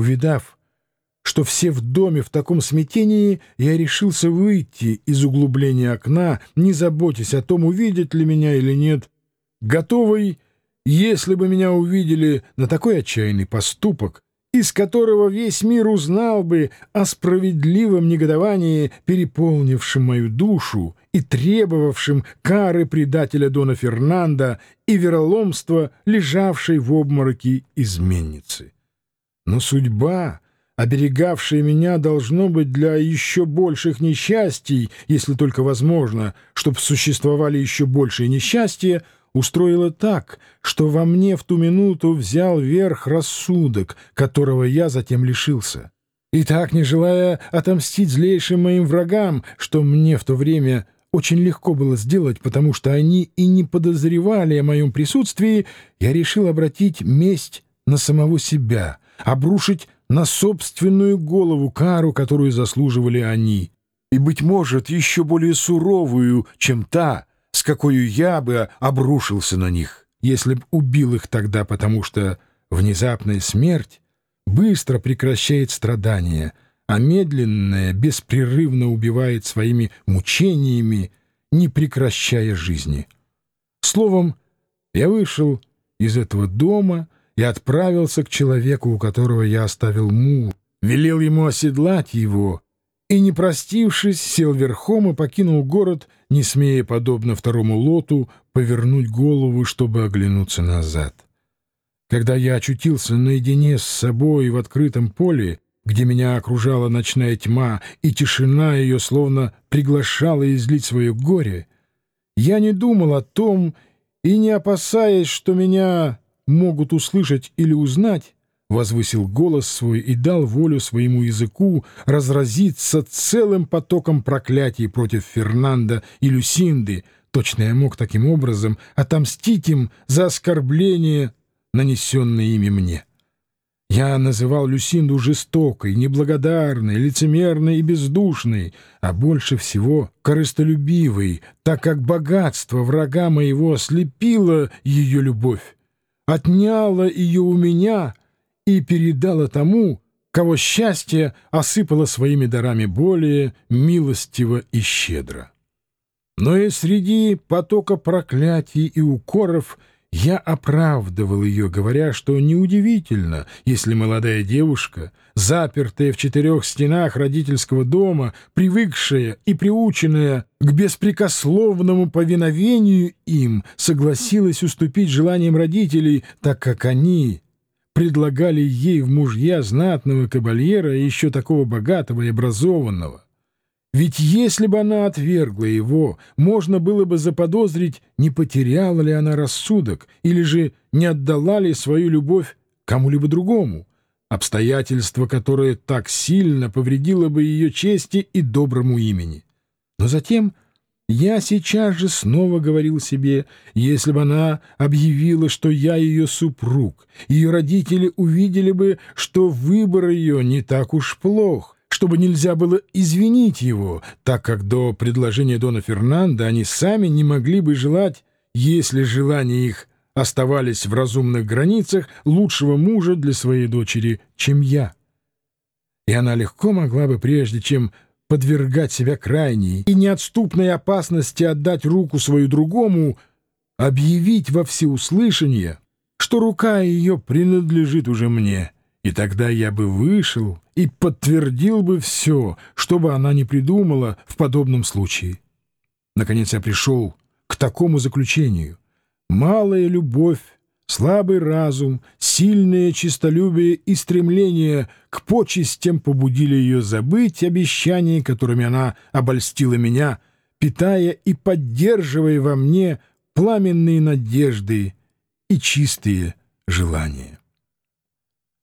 Увидав, что все в доме в таком смятении, я решился выйти из углубления окна, не заботясь о том, увидят ли меня или нет, готовый, если бы меня увидели на такой отчаянный поступок, из которого весь мир узнал бы о справедливом негодовании, переполнившем мою душу и требовавшем кары предателя Дона Фернанда и вероломства, лежавшей в обмороке изменницы. Но судьба, оберегавшая меня, должно быть для еще больших несчастий, если только возможно, чтобы существовали еще большие несчастья, устроила так, что во мне в ту минуту взял верх рассудок, которого я затем лишился. И так, не желая отомстить злейшим моим врагам, что мне в то время очень легко было сделать, потому что они и не подозревали о моем присутствии, я решил обратить месть на самого себя, обрушить на собственную голову кару, которую заслуживали они, и, быть может, еще более суровую, чем та, с какой я бы обрушился на них, если б убил их тогда, потому что внезапная смерть быстро прекращает страдания, а медленная беспрерывно убивает своими мучениями, не прекращая жизни. Словом, я вышел из этого дома и отправился к человеку, у которого я оставил мул, велел ему оседлать его и, не простившись, сел верхом и покинул город, не смея, подобно второму лоту, повернуть голову, чтобы оглянуться назад. Когда я очутился наедине с собой в открытом поле, где меня окружала ночная тьма, и тишина ее словно приглашала излить свое горе, я не думал о том и, не опасаясь, что меня могут услышать или узнать, возвысил голос свой и дал волю своему языку разразиться целым потоком проклятий против Фернанда и Люсинды, точно я мог таким образом отомстить им за оскорбление, нанесенное ими мне. Я называл Люсинду жестокой, неблагодарной, лицемерной и бездушной, а больше всего корыстолюбивой, так как богатство врага моего ослепило ее любовь, отняло ее у меня — и передала тому, кого счастье осыпало своими дарами более милостиво и щедро. Но и среди потока проклятий и укоров я оправдывал ее, говоря, что неудивительно, если молодая девушка, запертая в четырех стенах родительского дома, привыкшая и приученная к беспрекословному повиновению им, согласилась уступить желаниям родителей, так как они предлагали ей в мужья знатного кабальера и еще такого богатого и образованного. Ведь если бы она отвергла его, можно было бы заподозрить, не потеряла ли она рассудок или же не отдала ли свою любовь кому-либо другому, обстоятельство, которое так сильно повредило бы ее чести и доброму имени. Но затем я сейчас же снова говорил себе, если бы она объявила, что я ее супруг, ее родители увидели бы, что выбор ее не так уж плох, чтобы нельзя было извинить его, так как до предложения Дона Фернанда они сами не могли бы желать, если желания их оставались в разумных границах, лучшего мужа для своей дочери, чем я. И она легко могла бы, прежде чем подвергать себя крайней и неотступной опасности отдать руку свою другому, объявить во всеуслышание, что рука ее принадлежит уже мне, и тогда я бы вышел и подтвердил бы все, что бы она ни придумала в подобном случае. Наконец я пришел к такому заключению. Малая любовь Слабый разум, сильное честолюбие и стремление к почестям побудили ее забыть обещания, которыми она обольстила меня, питая и поддерживая во мне пламенные надежды и чистые желания.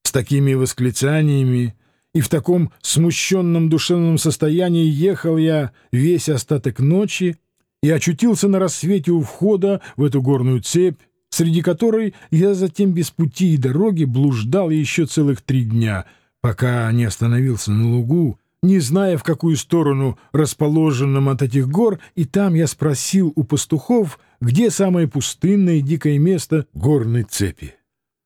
С такими восклицаниями и в таком смущенном душевном состоянии ехал я весь остаток ночи и очутился на рассвете у входа в эту горную цепь, среди которой я затем без пути и дороги блуждал еще целых три дня, пока не остановился на лугу, не зная, в какую сторону расположенном от этих гор, и там я спросил у пастухов, где самое пустынное и дикое место горной цепи.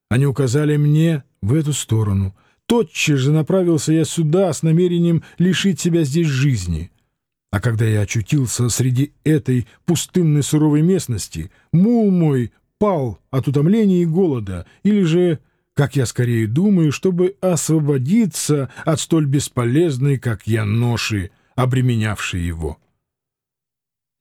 Они указали мне в эту сторону — тотчас же направился я сюда с намерением лишить себя здесь жизни. А когда я очутился среди этой пустынной суровой местности, мул мой пал от утомления и голода, или же, как я скорее думаю, чтобы освободиться от столь бесполезной, как я, ноши, обременявшей его.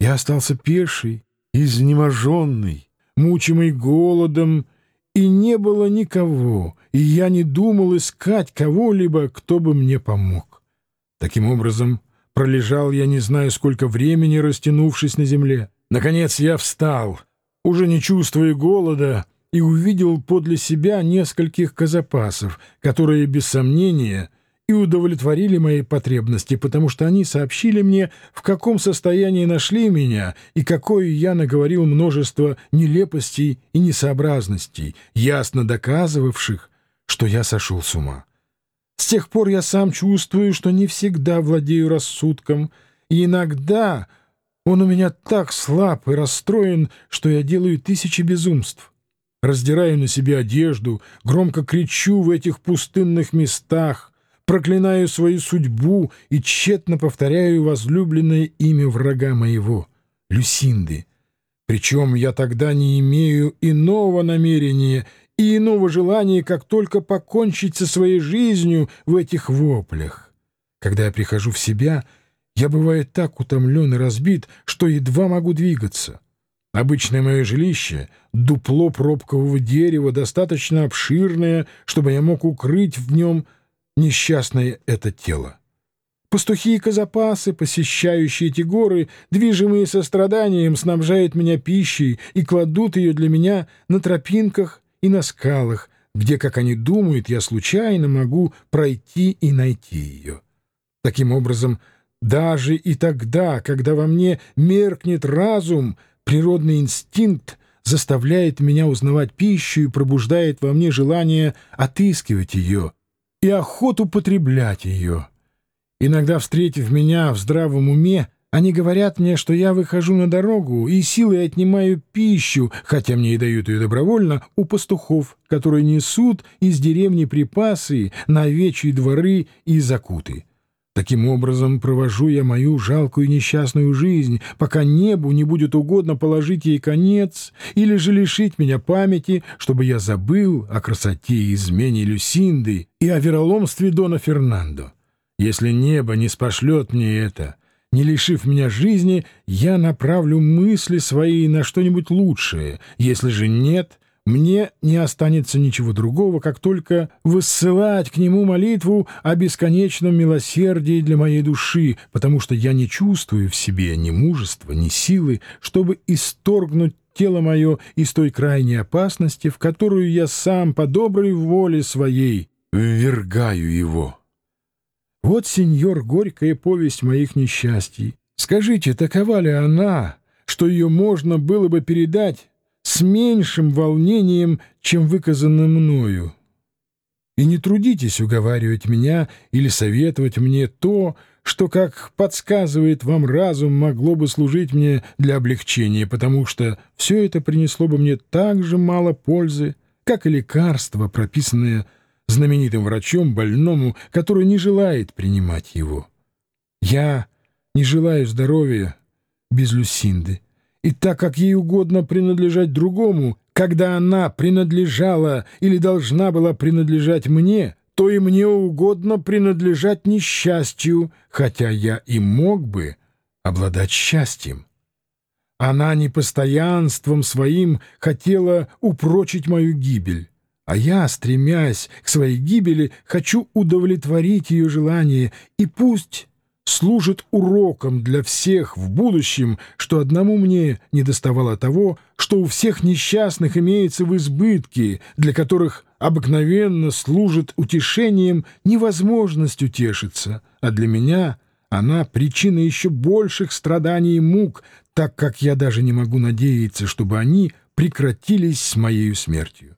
Я остался пеший, изнеможенный, мучимый голодом, и не было никого, и я не думал искать кого-либо, кто бы мне помог. Таким образом, пролежал я не знаю сколько времени, растянувшись на земле. Наконец я встал, уже не чувствуя голода, и увидел подле себя нескольких казапасов, которые, без сомнения, и удовлетворили мои потребности, потому что они сообщили мне, в каком состоянии нашли меня и какое я наговорил множество нелепостей и несообразностей, ясно доказывавших, что я сошел с ума. С тех пор я сам чувствую, что не всегда владею рассудком, и иногда он у меня так слаб и расстроен, что я делаю тысячи безумств. Раздираю на себе одежду, громко кричу в этих пустынных местах, проклинаю свою судьбу и тщетно повторяю возлюбленное имя врага моего, Люсинды. Причем я тогда не имею иного намерения и иного желания, как только покончить со своей жизнью в этих воплях. Когда я прихожу в себя, я бываю так утомлен и разбит, что едва могу двигаться. Обычное мое жилище — дупло пробкового дерева, достаточно обширное, чтобы я мог укрыть в нем — несчастное это тело. Пастухи и казапасы, посещающие эти горы, движимые состраданием, снабжают меня пищей и кладут ее для меня на тропинках и на скалах, где, как они думают, я случайно могу пройти и найти ее. Таким образом, даже и тогда, когда во мне меркнет разум, природный инстинкт заставляет меня узнавать пищу и пробуждает во мне желание отыскивать ее — и охоту потреблять ее. Иногда, встретив меня в здравом уме, они говорят мне, что я выхожу на дорогу и силой отнимаю пищу, хотя мне и дают ее добровольно, у пастухов, которые несут из деревни припасы на овечьи дворы и закуты. Таким образом провожу я мою жалкую несчастную жизнь, пока небу не будет угодно положить ей конец или же лишить меня памяти, чтобы я забыл о красоте и измене Люсинды и о вероломстве Дона Фернандо. Если небо не спошлет мне это, не лишив меня жизни, я направлю мысли свои на что-нибудь лучшее. Если же нет, мне не останется ничего другого, как только высылать к нему молитву о бесконечном милосердии для моей души, потому что я не чувствую в себе ни мужества, ни силы, чтобы исторгнуть тело мое из той крайней опасности, в которую я сам по доброй воле своей ввергаю его. Вот, сеньор, горькая повесть моих несчастий. Скажите, такова ли она, что ее можно было бы передать с меньшим волнением, чем выказано мною. И не трудитесь уговаривать меня или советовать мне то, что, как подсказывает вам разум, могло бы служить мне для облегчения, потому что все это принесло бы мне так же мало пользы, как и лекарство, прописанное знаменитым врачом больному, который не желает принимать его. Я не желаю здоровья без Люсинды. И так как ей угодно принадлежать другому, когда она принадлежала или должна была принадлежать мне, то и мне угодно принадлежать несчастью, хотя я и мог бы обладать счастьем. Она непостоянством своим хотела упрочить мою гибель, а я, стремясь к своей гибели, хочу удовлетворить ее желание, и пусть служит уроком для всех в будущем, что одному мне не доставало того, что у всех несчастных имеется в избытке, для которых обыкновенно служит утешением невозможность утешиться, а для меня она причина еще больших страданий и мук, так как я даже не могу надеяться, чтобы они прекратились с моей смертью.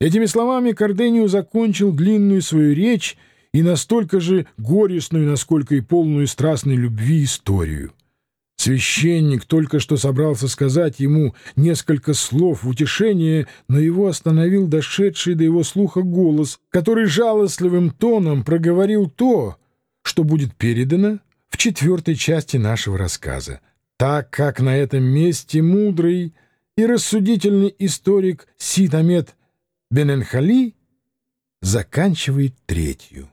Этими словами Карденио закончил длинную свою речь и настолько же горестную, насколько и полную страстной любви историю. Священник только что собрался сказать ему несколько слов в утешение, но его остановил дошедший до его слуха голос, который жалостливым тоном проговорил то, что будет передано в четвертой части нашего рассказа, так как на этом месте мудрый и рассудительный историк Сид Бененхали заканчивает третью.